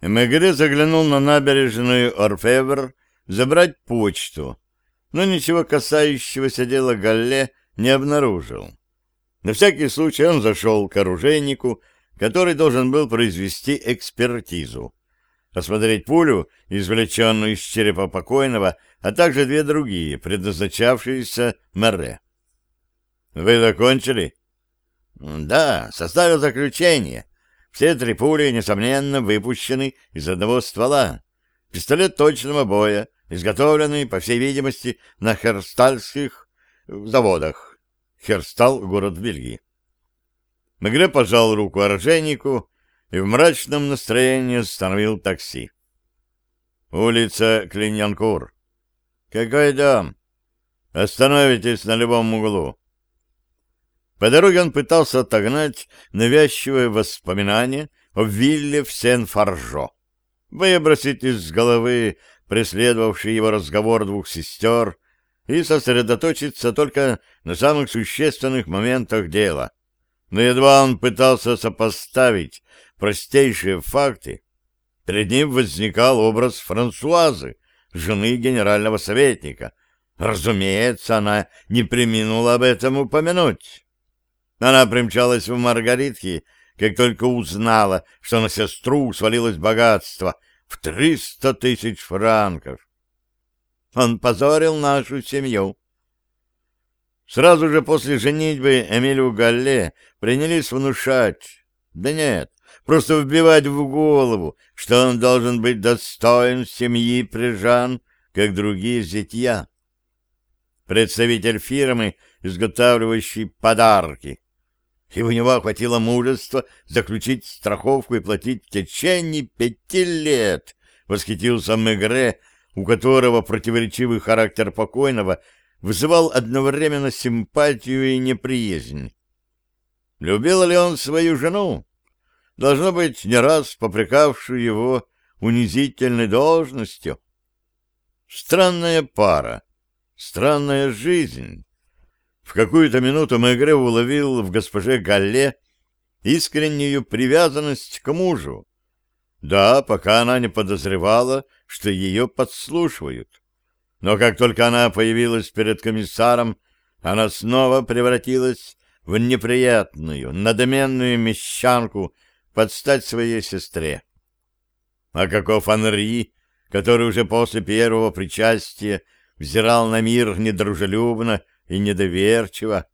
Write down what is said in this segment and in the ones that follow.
Мегре заглянул на набережную Орфевр забрать почту, но ничего касающегося дела Галле не обнаружил. На всякий случай он зашел к оружейнику, который должен был произвести экспертизу, осмотреть пулю, извлеченную из черепа покойного, а также две другие, предназначавшиеся Мерре. «Вы закончили?» «Да, составил заключение. Все три пули, несомненно, выпущены из одного ствола. Пистолет точного боя, изготовленный, по всей видимости, на херстальских заводах. Херстал — город в Бельгии. Мегре пожал руку оружейнику и в мрачном настроении остановил такси. «Улица Клиньянкур». «Какой дом?» «Остановитесь на любом углу». По дороге он пытался отогнать навязчивое воспоминание о вилле в Сен-Фаржо, выбросить из головы преследовавший его разговор двух сестер и сосредоточиться только на самых существенных моментах дела. Но едва он пытался сопоставить простейшие факты, перед ним возникал образ Франсуазы, жены генерального советника. Разумеется, она не приминула об этом упомянуть. Она примчалась в Маргаритки, как только узнала, что на сестру свалилось богатство в триста тысяч франков. Он позорил нашу семью. Сразу же после женитьбы Эмилю Галле принялись внушать. Да нет, просто вбивать в голову, что он должен быть достоин семьи Прижан, как другие зятья. Представитель фирмы, изготавливающей подарки, и у него хватило мужества заключить страховку и платить в течение пяти лет, восхитился Мегре, у которого противоречивый характер покойного вызывал одновременно симпатию и неприязнь. Любил ли он свою жену? Должно быть, не раз попрекавшую его унизительной должностью. Странная пара, странная жизнь. В какую-то минуту Мегре уловил в госпоже Галле искреннюю привязанность к мужу. Да, пока она не подозревала, что ее подслушивают. Но как только она появилась перед комиссаром, она снова превратилась в неприятную, надменную мещанку под стать своей сестре. А каков Анри, который уже после первого причастия взирал на мир недружелюбно и недоверчиво.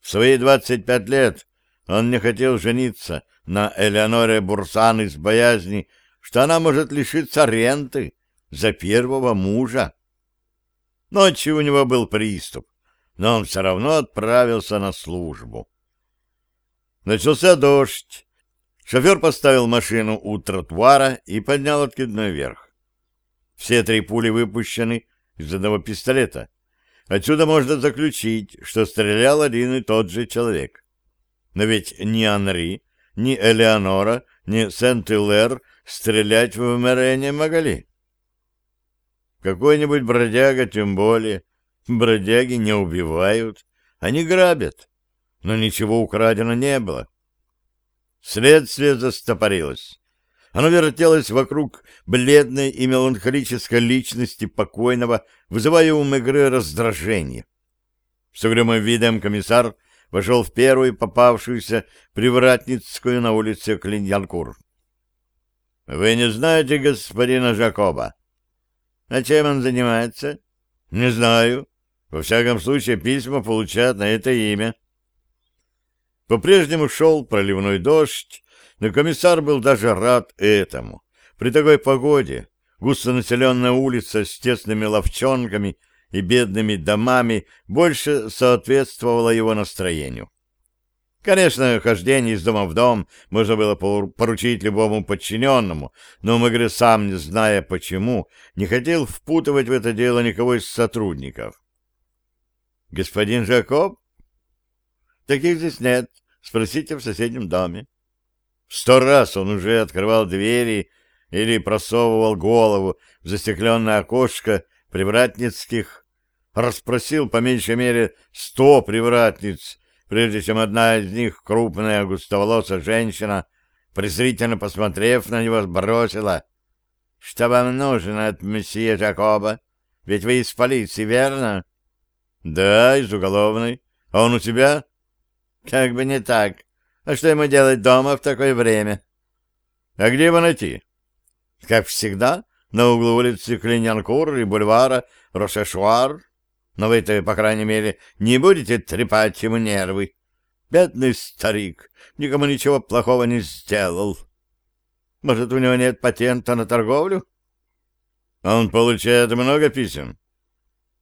В свои двадцать пять лет он не хотел жениться на Элеоноре Бурсан из боязни, что она может лишиться ренты за первого мужа. Ночью у него был приступ, но он все равно отправился на службу. Начался дождь. Шофер поставил машину у тротуара и поднял откидной вверх. Все три пули выпущены из одного пистолета. Отсюда можно заключить, что стрелял один и тот же человек. Но ведь ни Анри, ни Элеонора, ни Сент-Илэр стрелять в Мэре не могли. Какой-нибудь бродяга тем более. Бродяги не убивают, они грабят. Но ничего украдено не было. Следствие застопорилось. Оно вертелось вокруг бледной и меланхолической личности покойного, вызывая у Мегре раздражение. С угрюмым видом комиссар вошел в первую попавшуюся привратницкую на улице Клиньянкур. — Вы не знаете господина Жакоба? — А чем он занимается? — Не знаю. Во всяком случае, письма получают на это имя. По-прежнему шел проливной дождь, но комиссар был даже рад этому. При такой погоде густонаселенная улица с тесными ловчонками и бедными домами больше соответствовала его настроению. Конечно, хождение из дома в дом можно было поручить любому подчиненному, но Мегре, сам не зная почему, не хотел впутывать в это дело никого из сотрудников. «Господин Жакоб?» «Таких здесь нет. Спросите в соседнем доме». Сто раз он уже открывал двери или просовывал голову в застекленное окошко привратницких, расспросил по меньшей мере сто привратниц, прежде чем одна из них, крупная густоволосая женщина, презрительно посмотрев на него, бросила. — Что вам нужно от месье Жакоба? Ведь вы из полиции, верно? — Да, из уголовной. А он у тебя? — Как бы не так. А что ему делать дома в такое время? — А где его найти? — Как всегда, на углу улицы Клинянкур и бульвара Рошешуар. Но вы-то, по крайней мере, не будете трепать ему нервы. Бедный старик, никому ничего плохого не сделал. Может, у него нет патента на торговлю? Он получает много писем.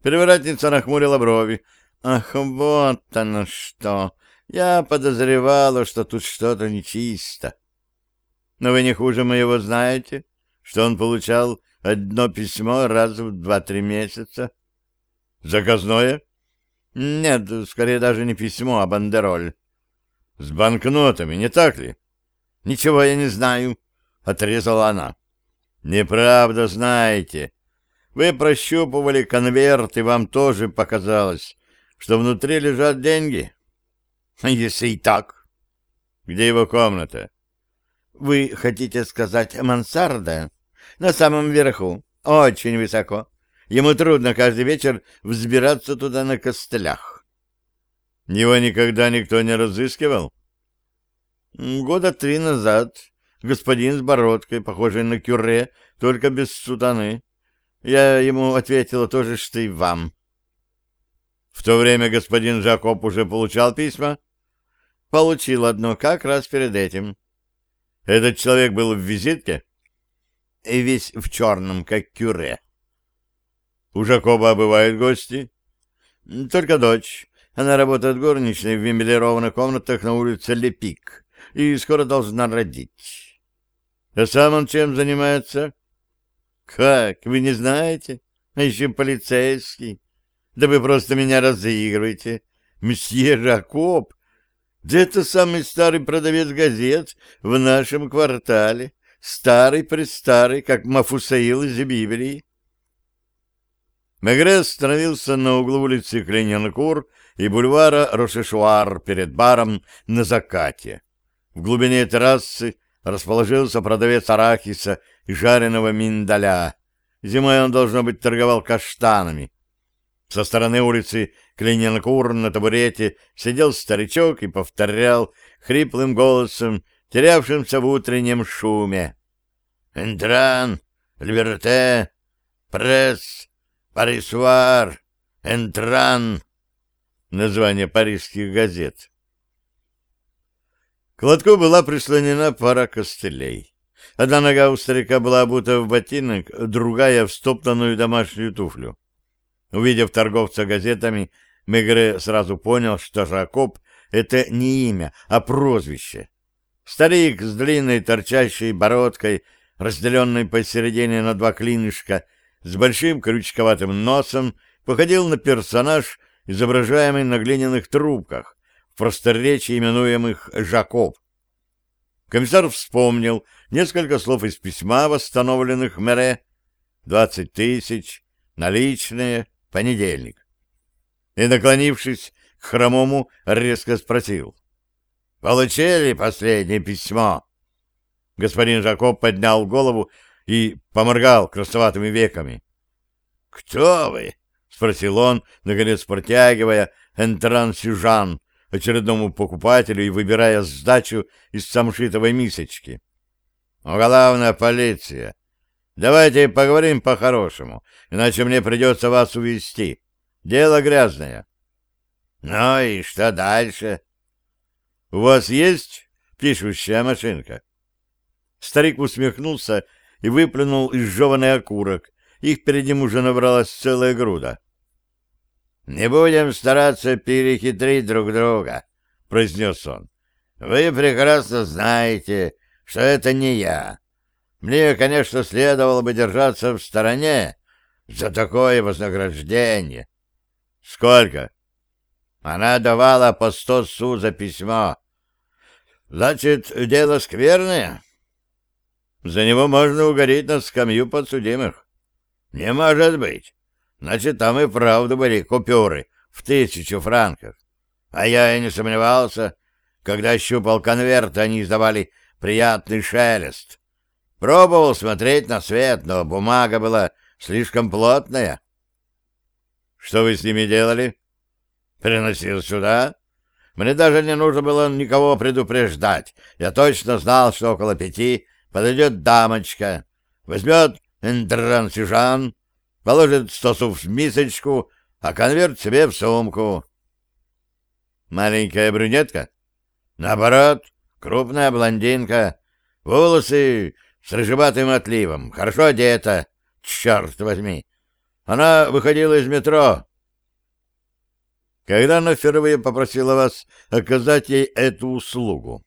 Переворотница нахмурила брови. Ах, вот оно что! Я подозревала, что тут что-то нечисто. Но вы не хуже моего знаете, что он получал одно письмо раз в два-три месяца. Заказное? Нет, скорее даже не письмо, а бандероль. С банкнотами, не так ли? Ничего я не знаю, отрезала она. Неправда знаете. Вы прощупывали конверт, и вам тоже показалось, что внутри лежат деньги. Если и так. Где его комната? Вы хотите сказать мансарда? На самом верху, очень высоко. Ему трудно каждый вечер взбираться туда на костылях. Его никогда никто не разыскивал? Года три назад господин с бородкой, похожий на кюре, только без сутаны. Я ему ответила то же, что и вам. В то время господин Жакоб уже получал письма? Получил одно как раз перед этим. Этот человек был в визитке? И весь в черном, как кюре. У Жакоба бывают гости? Только дочь. Она работает горничной в мебелированных комнатах на улице Лепик и скоро должна родить. А сам он чем занимается? Как, вы не знаете? А еще полицейский. Да вы просто меня разыгрываете. Месье Жакоб, да это самый старый продавец газет в нашем квартале. Старый-престарый, как Мафусаил из Библии. Мегре остановился на углу улицы Клененкур и бульвара Рошешуар перед баром на закате. В глубине террасы расположился продавец арахиса и жареного миндаля. Зимой он, должно быть, торговал каштанами. Со стороны улицы Клененкур на табурете сидел старичок и повторял хриплым голосом, терявшимся в утреннем шуме. «Энтран! Либерте! Пресс! Парисуар, Энтран, название парижских газет. К лотку была прислонена пара костылей. Одна нога у старика была обута в ботинок, другая — в стоптанную домашнюю туфлю. Увидев торговца газетами, Мегре сразу понял, что Жакоб — это не имя, а прозвище. Старик с длинной торчащей бородкой, разделенной посередине на два клинышка, с большим крючковатым носом, походил на персонаж, изображаемый на глиняных трубках, в просторечии именуемых «Жакоб». Комиссар вспомнил несколько слов из письма, восстановленных Мере. «Двадцать тысяч, наличные, понедельник». И, наклонившись к хромому, резко спросил. «Получили последнее письмо?» Господин Жакоб поднял голову и поморгал красноватыми веками. «Кто вы?» — спросил он, наконец протягивая энтран сюжан очередному покупателю и выбирая сдачу из самшитовой мисочки. «Уголовная полиция. Давайте поговорим по-хорошему, иначе мне придется вас увезти. Дело грязное». «Ну и что дальше?» «У вас есть пишущая машинка?» Старик усмехнулся и выплюнул изжеванный окурок. Их перед ним уже набралась целая груда. «Не будем стараться перехитрить друг друга», — произнес он. «Вы прекрасно знаете, что это не я. Мне, конечно, следовало бы держаться в стороне за такое вознаграждение». «Сколько?» «Она давала по сто су за письмо». «Значит, дело скверное?» За него можно угореть на скамью подсудимых. Не может быть. Значит, там и правда были купюры в тысячу франков. А я и не сомневался. Когда щупал конверт, они издавали приятный шелест. Пробовал смотреть на свет, но бумага была слишком плотная. Что вы с ними делали? Приносил сюда. Мне даже не нужно было никого предупреждать. Я точно знал, что около пяти подойдет дамочка, возьмет энтрансюжан, положит стосов в мисочку, а конверт себе в сумку. Маленькая брюнетка? Наоборот, крупная блондинка, волосы с рыжеватым отливом, хорошо одета, черт возьми. Она выходила из метро. Когда она впервые попросила вас оказать ей эту услугу?